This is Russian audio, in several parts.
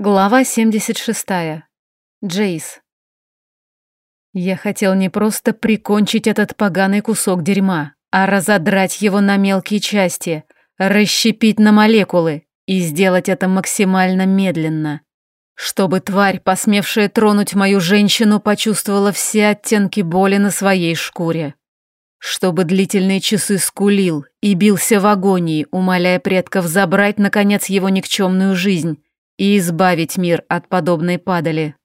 Глава 76. Джейс. Я хотел не просто прикончить этот поганый кусок дерьма, а разодрать его на мелкие части, расщепить на молекулы и сделать это максимально медленно. Чтобы тварь, посмевшая тронуть мою женщину, почувствовала все оттенки боли на своей шкуре. Чтобы длительные часы скулил и бился в агонии, умоляя предков забрать, наконец, его никчемную жизнь, и избавить мир от подобной падали.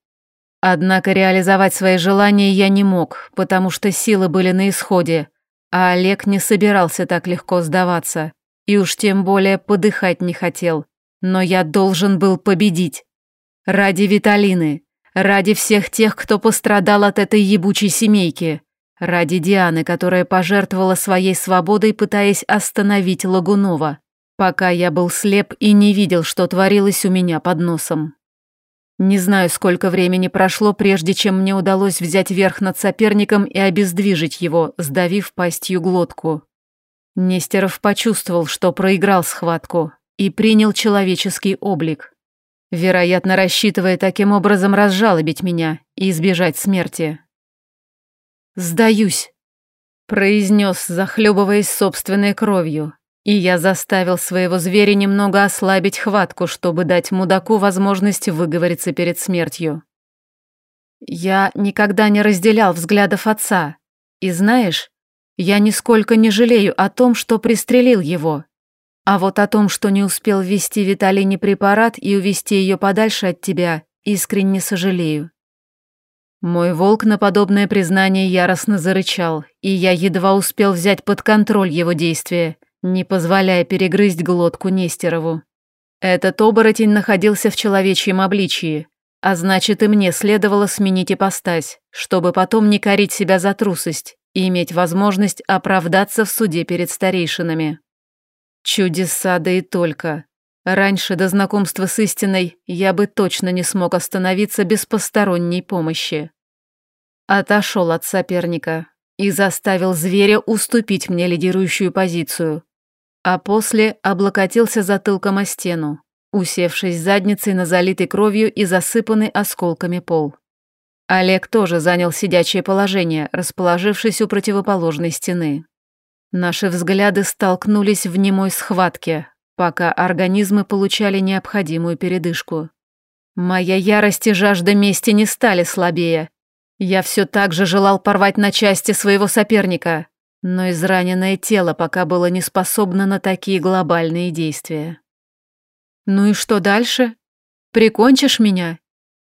Однако реализовать свои желания я не мог, потому что силы были на исходе, а Олег не собирался так легко сдаваться, и уж тем более подыхать не хотел. Но я должен был победить. Ради Виталины, ради всех тех, кто пострадал от этой ебучей семейки, ради Дианы, которая пожертвовала своей свободой, пытаясь остановить Лагунова пока я был слеп и не видел, что творилось у меня под носом. Не знаю, сколько времени прошло, прежде чем мне удалось взять верх над соперником и обездвижить его, сдавив пастью глотку. Нестеров почувствовал, что проиграл схватку, и принял человеческий облик. Вероятно, рассчитывая таким образом разжалобить меня и избежать смерти. «Сдаюсь», — произнес, захлебываясь собственной кровью, и я заставил своего зверя немного ослабить хватку, чтобы дать мудаку возможность выговориться перед смертью. Я никогда не разделял взглядов отца. И знаешь, я нисколько не жалею о том, что пристрелил его. А вот о том, что не успел ввести Виталине препарат и увести ее подальше от тебя, искренне сожалею. Мой волк на подобное признание яростно зарычал, и я едва успел взять под контроль его действия, не позволяя перегрызть глотку Нестерову. Этот оборотень находился в человечьем обличии, а значит и мне следовало сменить ипостась, чтобы потом не корить себя за трусость и иметь возможность оправдаться в суде перед старейшинами. Чудеса да и только. Раньше до знакомства с истиной я бы точно не смог остановиться без посторонней помощи. Отошел от соперника и заставил зверя уступить мне лидирующую позицию, а после облокотился затылком о стену, усевшись задницей на залитый кровью и засыпанный осколками пол. Олег тоже занял сидячее положение, расположившись у противоположной стены. Наши взгляды столкнулись в немой схватке, пока организмы получали необходимую передышку. Моя ярость и жажда мести не стали слабее. Я все так же желал порвать на части своего соперника, но израненное тело пока было не способно на такие глобальные действия. «Ну и что дальше? Прикончишь меня?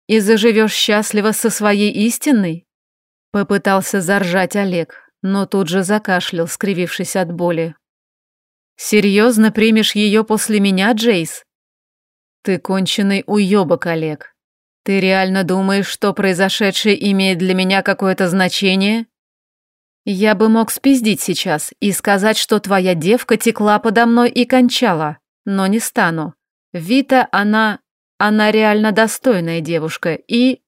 И заживешь счастливо со своей истинной?» Попытался заржать Олег, но тут же закашлял, скривившись от боли. «Серьезно примешь ее после меня, Джейс?» «Ты конченый уебок, Олег. Ты реально думаешь, что произошедшее имеет для меня какое-то значение?» Я бы мог спиздить сейчас и сказать, что твоя девка текла подо мной и кончала, но не стану. Вита, она... она реально достойная девушка и...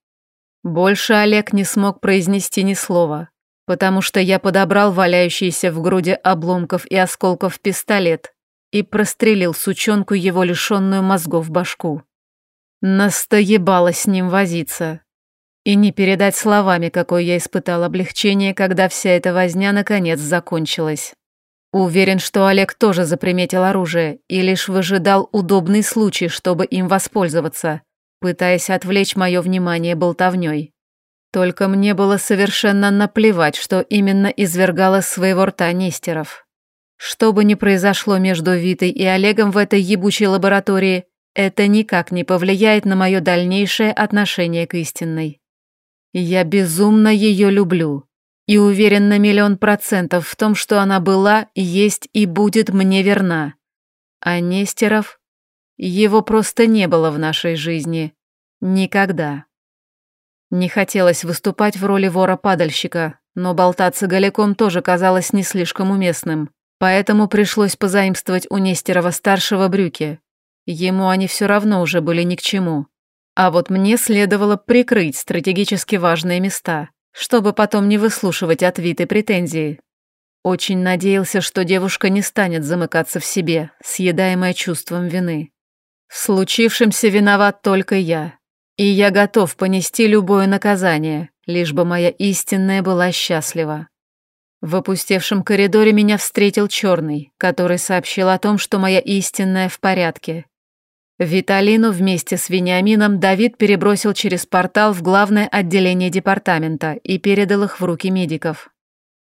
Больше Олег не смог произнести ни слова, потому что я подобрал валяющийся в груди обломков и осколков пистолет и прострелил сучонку его лишенную мозгов башку. Настоебало с ним возиться. И не передать словами, какое я испытал облегчение, когда вся эта возня наконец закончилась. Уверен, что Олег тоже заприметил оружие и лишь выжидал удобный случай, чтобы им воспользоваться, пытаясь отвлечь мое внимание болтовней. Только мне было совершенно наплевать, что именно извергал из своего рта Нестеров. Что бы ни произошло между Витой и Олегом в этой ебучей лаборатории, это никак не повлияет на мое дальнейшее отношение к истинной. Я безумно ее люблю и уверен на миллион процентов в том, что она была, есть и будет мне верна. А Нестеров? Его просто не было в нашей жизни. Никогда. Не хотелось выступать в роли вора-падальщика, но болтаться голяком тоже казалось не слишком уместным, поэтому пришлось позаимствовать у Нестерова-старшего брюки. Ему они все равно уже были ни к чему. А вот мне следовало прикрыть стратегически важные места, чтобы потом не выслушивать отвиты претензии. Очень надеялся, что девушка не станет замыкаться в себе, съедаемая чувством вины. В случившемся виноват только я, и я готов понести любое наказание, лишь бы моя истинная была счастлива. В опустевшем коридоре меня встретил черный, который сообщил о том, что моя истинная в порядке. Виталину вместе с Вениамином Давид перебросил через портал в главное отделение департамента и передал их в руки медиков.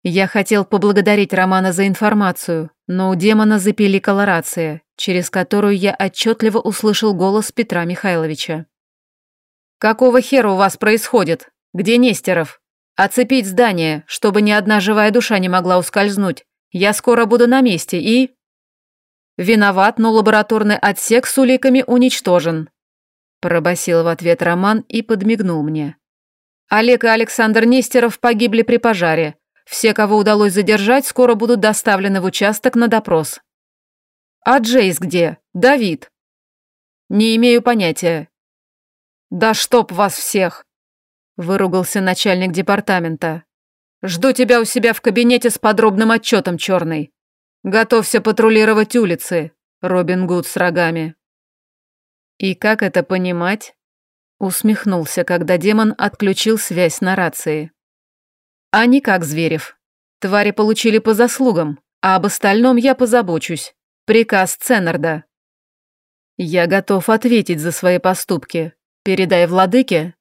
Я хотел поблагодарить Романа за информацию, но у демона запиликала рация, через которую я отчетливо услышал голос Петра Михайловича. «Какого хера у вас происходит? Где Нестеров?» Оцепить здание, чтобы ни одна живая душа не могла ускользнуть. Я скоро буду на месте и... Виноват, но лабораторный отсек с уликами уничтожен. Пробасил в ответ Роман и подмигнул мне. Олег и Александр Нестеров погибли при пожаре. Все, кого удалось задержать, скоро будут доставлены в участок на допрос. А Джейс где? Давид? Не имею понятия. Да чтоб вас всех! Выругался начальник департамента. «Жду тебя у себя в кабинете с подробным отчетом, черный. Готовься патрулировать улицы, Робин Гуд с рогами». «И как это понимать?» Усмехнулся, когда демон отключил связь на рации. «А не как Зверев. Твари получили по заслугам, а об остальном я позабочусь. Приказ Ценнерда». «Я готов ответить за свои поступки. Передай владыке,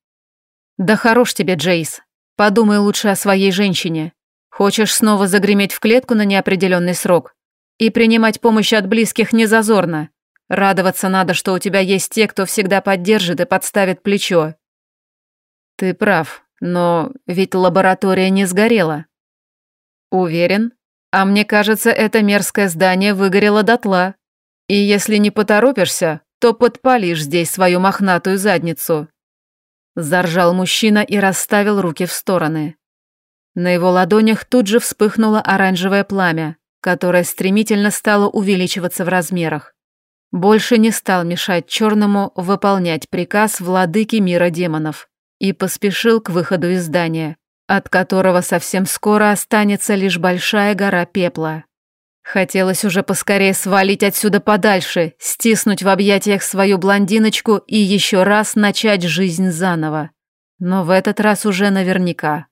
«Да хорош тебе, Джейс. Подумай лучше о своей женщине. Хочешь снова загреметь в клетку на неопределенный срок? И принимать помощь от близких не зазорно. Радоваться надо, что у тебя есть те, кто всегда поддержит и подставит плечо». «Ты прав, но ведь лаборатория не сгорела». «Уверен? А мне кажется, это мерзкое здание выгорело дотла. И если не поторопишься, то подпалишь здесь свою мохнатую задницу». Заржал мужчина и расставил руки в стороны. На его ладонях тут же вспыхнуло оранжевое пламя, которое стремительно стало увеличиваться в размерах. Больше не стал мешать черному выполнять приказ владыки мира демонов и поспешил к выходу из здания, от которого совсем скоро останется лишь большая гора пепла. Хотелось уже поскорее свалить отсюда подальше, стиснуть в объятиях свою блондиночку и еще раз начать жизнь заново. Но в этот раз уже наверняка.